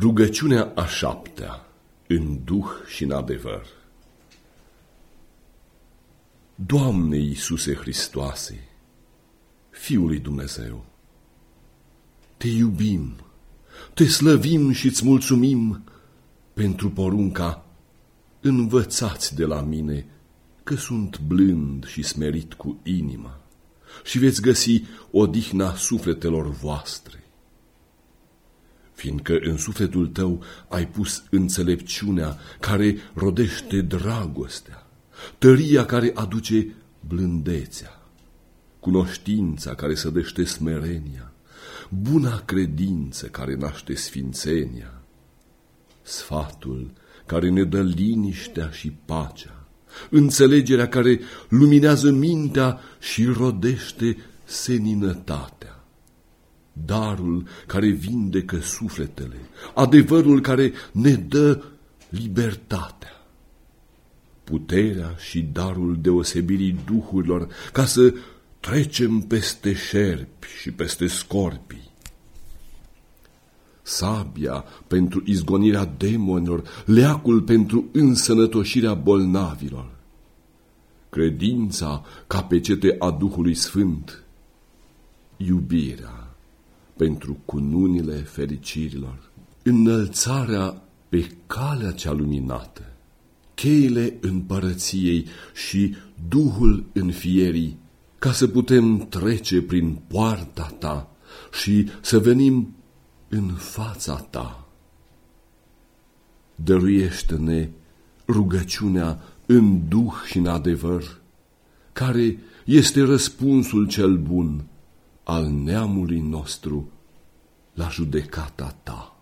Rugăciunea a șaptea, în duh și în adevăr. Doamne Iisuse Hristoase, Fiul lui Dumnezeu, Te iubim, Te slăvim și îți mulțumim pentru porunca, învățați de la mine că sunt blând și smerit cu inima și veți găsi odihna sufletelor voastre fiindcă în sufletul tău ai pus înțelepciunea care rodește dragostea, tăria care aduce blândețea, cunoștința care sădește smerenia, buna credință care naște sfințenia, sfatul care ne dă liniștea și pacea, înțelegerea care luminează mintea și rodește seninătatea darul care vindecă sufletele, adevărul care ne dă libertatea, puterea și darul deosebirii duhurilor ca să trecem peste șerpi și peste scorpii. Sabia pentru izgonirea demonilor, leacul pentru însănătoșirea bolnavilor, credința ca pecete a Duhului Sfânt, iubirea pentru cununile fericirilor, înălțarea pe calea cea luminată, cheile împărăției și Duhul înfierii, ca să putem trece prin poarta ta și să venim în fața ta. Dăruiește-ne rugăciunea în duh și în adevăr, care este răspunsul cel bun al neamului nostru la judecata ta.